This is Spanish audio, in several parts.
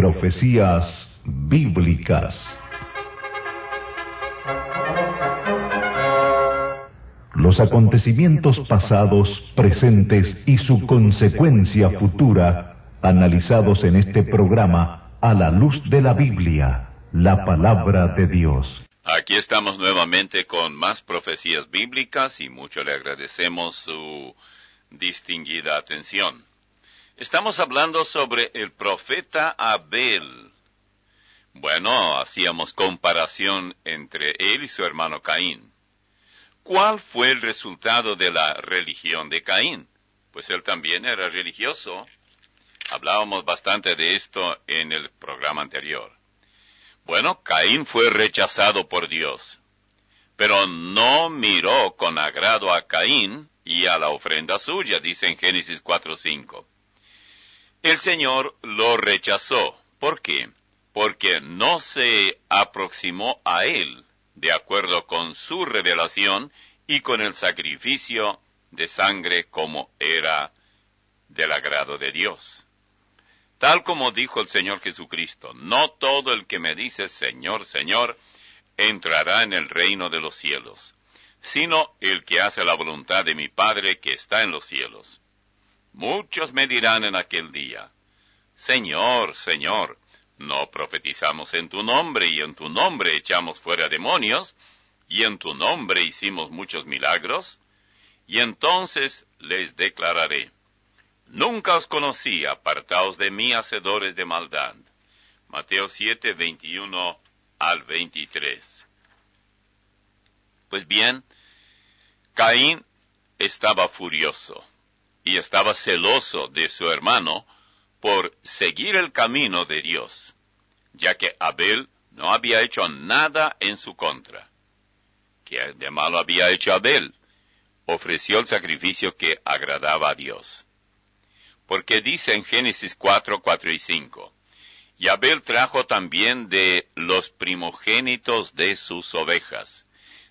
Profecías bíblicas. Los acontecimientos pasados, presentes y su consecuencia futura, analizados en este programa a la luz de la Biblia, la palabra de Dios. Aquí estamos nuevamente con más profecías bíblicas y mucho le agradecemos su distinguida atención. Estamos hablando sobre el profeta Abel. Bueno, hacíamos comparación entre él y su hermano Caín. ¿Cuál fue el resultado de la religión de Caín? Pues él también era religioso. Hablábamos bastante de esto en el programa anterior. Bueno, Caín fue rechazado por Dios, pero no miró con agrado a Caín y a la ofrenda suya, dice en Génesis 4.5. El Señor lo rechazó. ¿Por qué? Porque no se aproximó a él de acuerdo con su revelación y con el sacrificio de sangre como era del agrado de Dios. Tal como dijo el Señor Jesucristo, no todo el que me dice Señor, Señor, entrará en el reino de los cielos, sino el que hace la voluntad de mi Padre que está en los cielos. Muchos me dirán en aquel día, Señor, Señor, ¿no profetizamos en tu nombre y en tu nombre echamos fuera demonios y en tu nombre hicimos muchos milagros? Y entonces les declararé, Nunca os conocí, apartaos de mí, hacedores de maldad. Mateo 7, 21 al 23. Pues bien, Caín estaba furioso y estaba celoso de su hermano por seguir el camino de Dios, ya que Abel no había hecho nada en su contra. ¿Qué de malo había hecho Abel? Ofreció el sacrificio que agradaba a Dios porque dice en Génesis 4, 4 y 5, y Abel trajo también de los primogénitos de sus ovejas,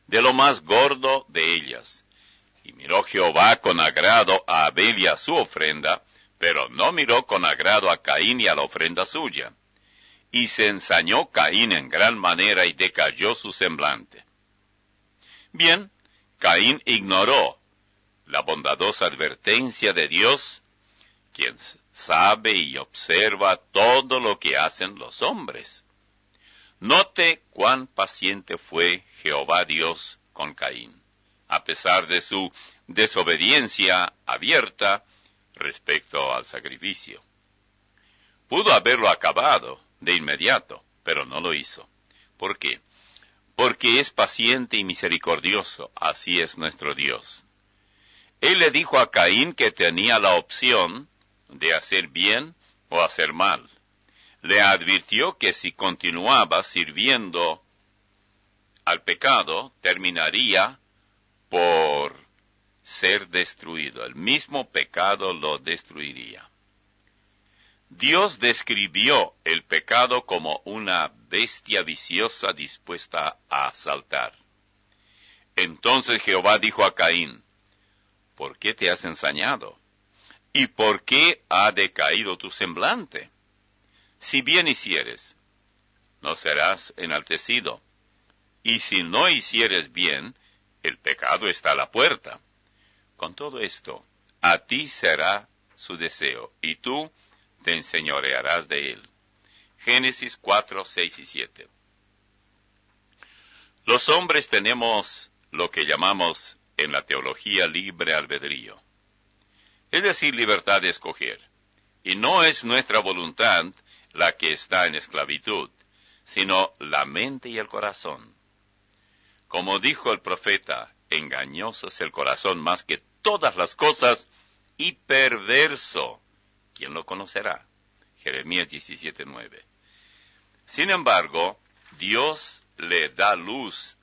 de lo más gordo de ellas. Y miró Jehová con agrado a Abel y a su ofrenda, pero no miró con agrado a Caín y a la ofrenda suya. Y se ensañó Caín en gran manera y decayó su semblante. Bien, Caín ignoró la bondadosa advertencia de Dios quien sabe y observa todo lo que hacen los hombres. Note cuán paciente fue Jehová Dios con Caín, a pesar de su desobediencia abierta respecto al sacrificio. Pudo haberlo acabado de inmediato, pero no lo hizo. ¿Por qué? Porque es paciente y misericordioso, así es nuestro Dios. Él le dijo a Caín que tenía la opción de hacer bien o hacer mal. Le advirtió que si continuaba sirviendo al pecado, terminaría por ser destruido. El mismo pecado lo destruiría. Dios describió el pecado como una bestia viciosa dispuesta a asaltar. Entonces Jehová dijo a Caín, ¿por qué te has ensañado? ¿Y por qué ha decaído tu semblante? Si bien hicieres, no serás enaltecido. Y si no hicieres bien, el pecado está a la puerta. Con todo esto, a ti será su deseo, y tú te enseñorearás de él. Génesis 4, 6 y 7. Los hombres tenemos lo que llamamos en la teología libre albedrío es decir, libertad de escoger. Y no es nuestra voluntad la que está en esclavitud, sino la mente y el corazón. Como dijo el profeta, engañoso es el corazón más que todas las cosas y perverso. ¿Quién lo conocerá? Jeremías 17:9. Sin embargo, Dios le da luz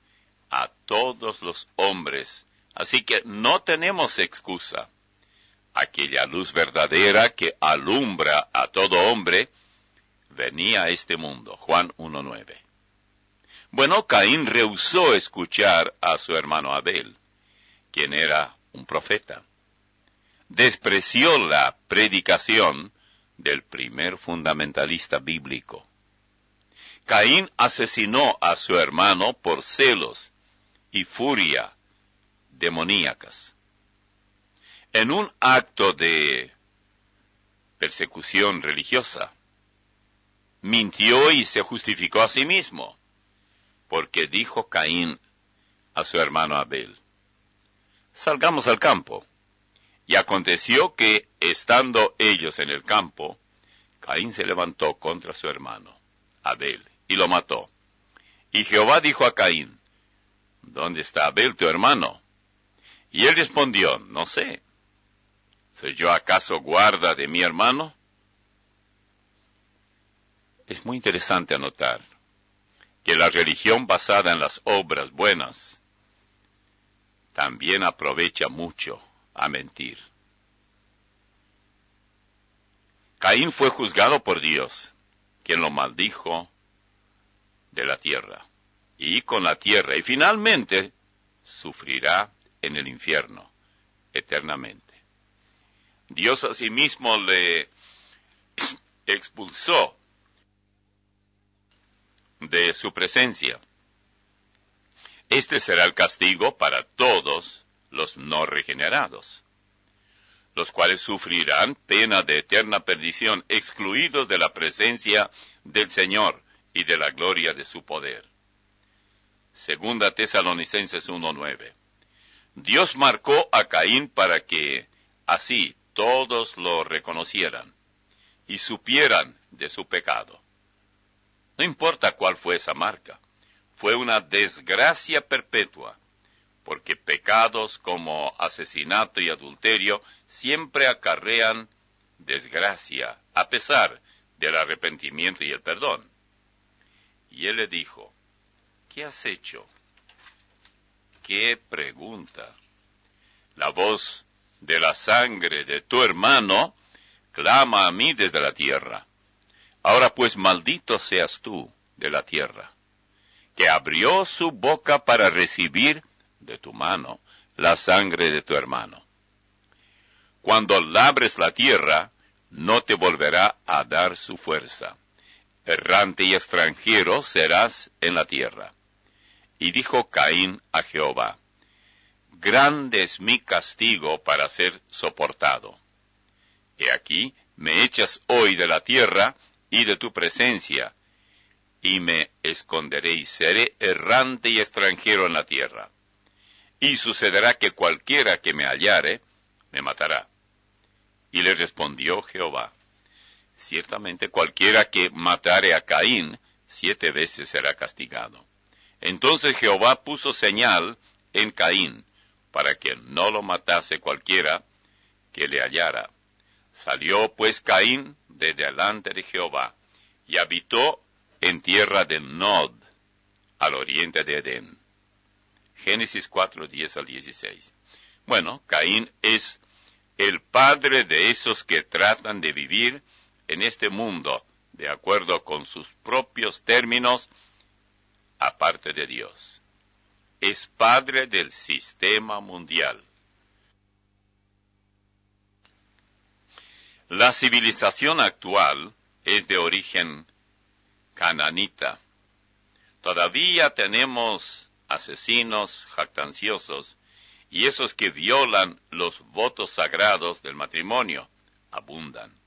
a todos los hombres, así que no tenemos excusa aquella luz verdadera que alumbra a todo hombre, venía a este mundo. Juan 1.9. Bueno, Caín rehusó escuchar a su hermano Abel, quien era un profeta. Despreció la predicación del primer fundamentalista bíblico. Caín asesinó a su hermano por celos y furia demoníacas. En un acto de persecución religiosa, mintió y se justificó a sí mismo, porque dijo Caín a su hermano Abel, salgamos al campo. Y aconteció que, estando ellos en el campo, Caín se levantó contra su hermano, Abel, y lo mató. Y Jehová dijo a Caín, ¿Dónde está Abel tu hermano? Y él respondió, no sé. ¿Soy yo acaso guarda de mi hermano? Es muy interesante anotar que la religión basada en las obras buenas también aprovecha mucho a mentir. Caín fue juzgado por Dios, quien lo maldijo de la tierra, y con la tierra, y finalmente sufrirá en el infierno eternamente. Dios asimismo le expulsó de su presencia. Este será el castigo para todos los no regenerados, los cuales sufrirán pena de eterna perdición, excluidos de la presencia del Señor y de la gloria de su poder. Segunda Tesalonicenses 1.9. Dios marcó a Caín para que así todos lo reconocieran y supieran de su pecado. No importa cuál fue esa marca, fue una desgracia perpetua, porque pecados como asesinato y adulterio siempre acarrean desgracia, a pesar del arrepentimiento y el perdón. Y él le dijo, ¿qué has hecho? ¿Qué pregunta? La voz de la sangre de tu hermano clama a mí desde la tierra. Ahora pues maldito seas tú de la tierra que abrió su boca para recibir de tu mano la sangre de tu hermano. Cuando labres la tierra, no te volverá a dar su fuerza. Errante y extranjero serás en la tierra. Y dijo Caín a Jehová, Grande es mi castigo para ser soportado. He aquí, me echas hoy de la tierra y de tu presencia, y me esconderé y seré errante y extranjero en la tierra. Y sucederá que cualquiera que me hallare, me matará. Y le respondió Jehová, ciertamente cualquiera que matare a Caín, siete veces será castigado. Entonces Jehová puso señal en Caín, para que no lo matase cualquiera que le hallara. Salió pues Caín de delante de Jehová, y habitó en tierra de Nod, al oriente de Edén. Génesis 4, 10 al 16. Bueno, Caín es el padre de esos que tratan de vivir en este mundo de acuerdo con sus propios términos, aparte de Dios. Es padre del sistema mundial. La civilización actual es de origen cananita. Todavía tenemos asesinos jactanciosos y esos que violan los votos sagrados del matrimonio abundan.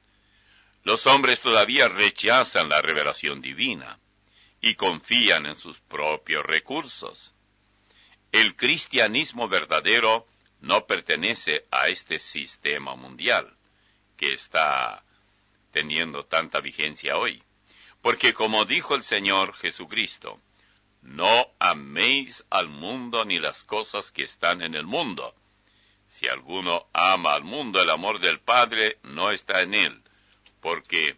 Los hombres todavía rechazan la revelación divina y confían en sus propios recursos. El cristianismo verdadero no pertenece a este sistema mundial que está teniendo tanta vigencia hoy. Porque como dijo el Señor Jesucristo, no améis al mundo ni las cosas que están en el mundo. Si alguno ama al mundo, el amor del Padre no está en él, porque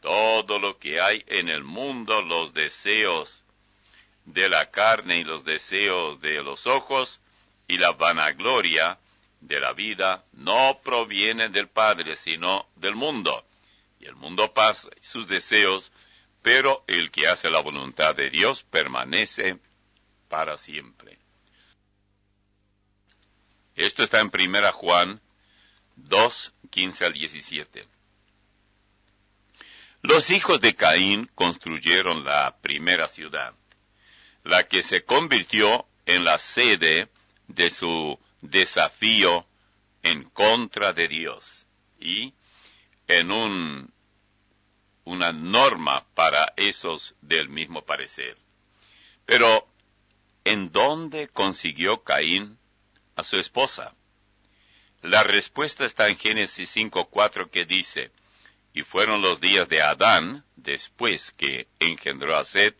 todo lo que hay en el mundo, los deseos de la carne y los deseos de los ojos y la vanagloria de la vida, no provienen del Padre, sino del mundo. Y el mundo pasa y sus deseos, pero el que hace la voluntad de Dios permanece para siempre. Esto está en 1 Juan 2, 15 al 17. Los hijos de Caín construyeron la primera ciudad, la que se convirtió en la sede de su desafío en contra de Dios y en un, una norma para esos del mismo parecer. Pero, ¿en dónde consiguió Caín a su esposa? La respuesta está en Génesis 5.4 que dice, y fueron los días de Adán, después que engendró a Seth,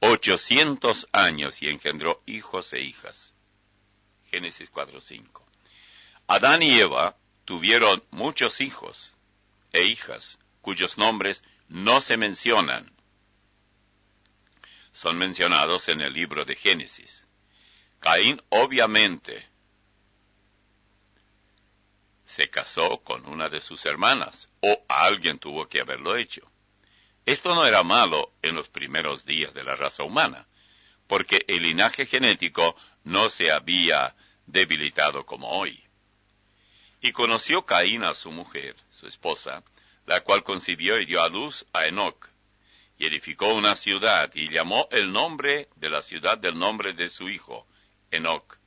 ochocientos años y engendró hijos e hijas. Génesis 4.5. Adán y Eva tuvieron muchos hijos e hijas cuyos nombres no se mencionan. Son mencionados en el libro de Génesis. Caín obviamente se casó con una de sus hermanas, o alguien tuvo que haberlo hecho. Esto no era malo en los primeros días de la raza humana, porque el linaje genético no se había debilitado como hoy. Y conoció Caín a su mujer, su esposa, la cual concibió y dio a luz a Enoc, y edificó una ciudad, y llamó el nombre de la ciudad del nombre de su hijo, Enoc.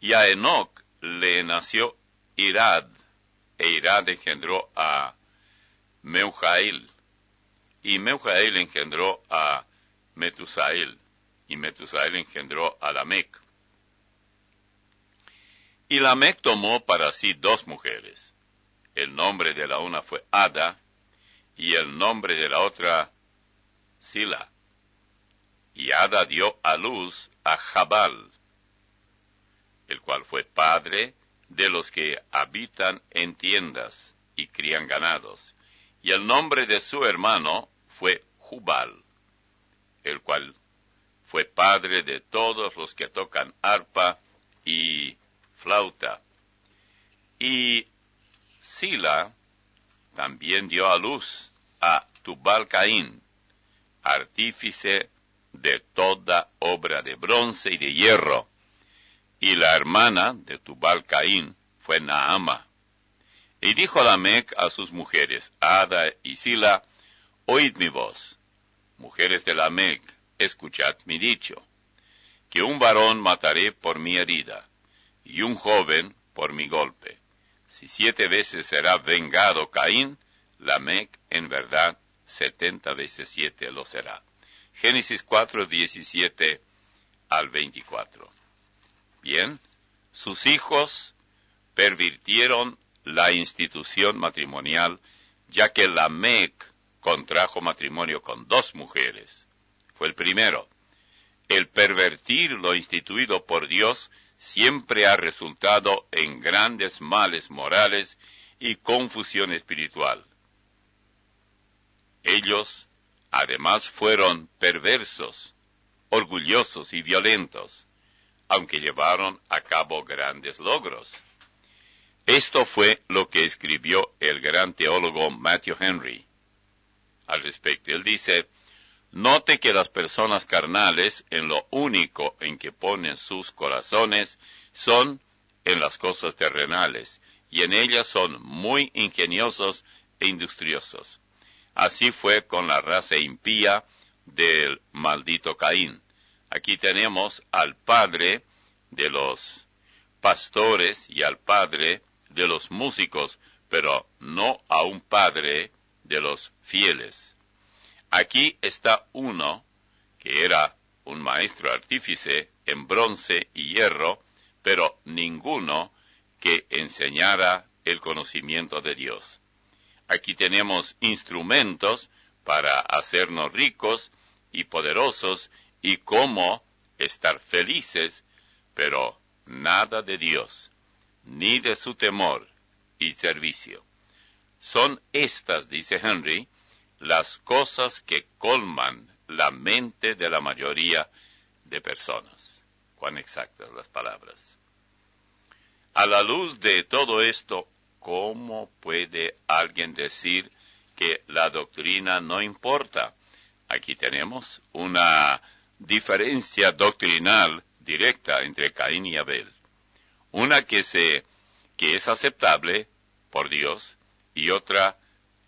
Y a Enoc le nació Irad, e Irad engendró a Meujael, y Meujael engendró a Metusael, y Metusael engendró a Lamec. Y Lamec tomó para sí dos mujeres. El nombre de la una fue Ada, y el nombre de la otra Sila. Y Ada dio a luz a Jabal, el cual fue padre de los que habitan en tiendas y crían ganados. Y el nombre de su hermano fue Jubal, el cual fue padre de todos los que tocan arpa y flauta. Y Sila también dio a luz a Tubal Caín, artífice de toda obra de bronce y de hierro, y la hermana de Tubal Caín fue Naama. Y dijo Lamec a sus mujeres, Ada y Sila, oíd mi voz. Mujeres de Lamec, escuchad mi dicho, que un varón mataré por mi herida, y un joven por mi golpe. Si siete veces será vengado Caín, Lamec en verdad setenta veces siete lo será. Génesis 4, 17 al 24. Bien, sus hijos pervirtieron la institución matrimonial, ya que Lamec contrajo matrimonio con dos mujeres. Fue el primero. El pervertir lo instituido por Dios siempre ha resultado en grandes males morales y confusión espiritual. Ellos, además, fueron perversos, orgullosos y violentos aunque llevaron a cabo grandes logros. Esto fue lo que escribió el gran teólogo Matthew Henry al respecto. Él dice, note que las personas carnales en lo único en que ponen sus corazones son en las cosas terrenales, y en ellas son muy ingeniosos e industriosos. Así fue con la raza impía del maldito Caín. Aquí tenemos al padre de los pastores y al padre de los músicos, pero no a un padre de los fieles. Aquí está uno que era un maestro artífice en bronce y hierro, pero ninguno que enseñara el conocimiento de Dios. Aquí tenemos instrumentos para hacernos ricos y poderosos y cómo estar felices, pero nada de Dios, ni de su temor y servicio. Son estas, dice Henry, las cosas que colman la mente de la mayoría de personas. Cuán exactas las palabras. A la luz de todo esto, ¿cómo puede alguien decir que la doctrina no importa? Aquí tenemos una diferencia doctrinal directa entre Caín y Abel. Una que se que es aceptable por Dios y otra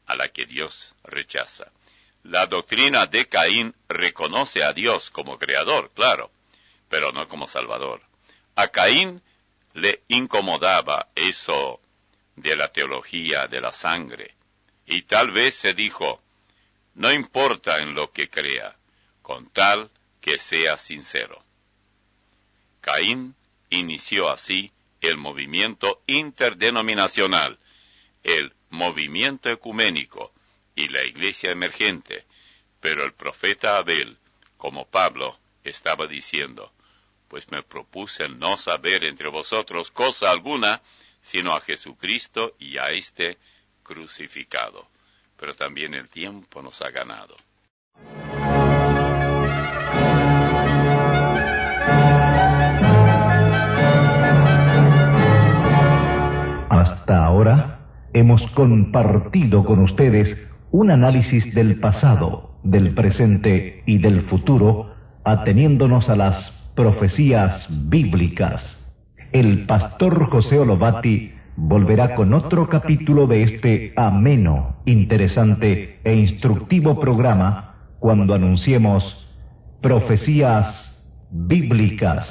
a la que Dios rechaza. La doctrina de Caín reconoce a Dios como creador, claro, pero no como salvador. A Caín le incomodaba eso de la teología de la sangre, y tal vez se dijo, no importa en lo que crea, con tal que sea sincero. Caín inició así el movimiento interdenominacional, el movimiento ecuménico y la iglesia emergente, pero el profeta Abel, como Pablo, estaba diciendo, pues me propuse no saber entre vosotros cosa alguna, sino a Jesucristo y a este crucificado. Pero también el tiempo nos ha ganado. Hemos compartido con ustedes un análisis del pasado, del presente y del futuro, ateniéndonos a las profecías bíblicas. El pastor José Olovati volverá con otro capítulo de este ameno, interesante e instructivo programa cuando anunciemos profecías bíblicas.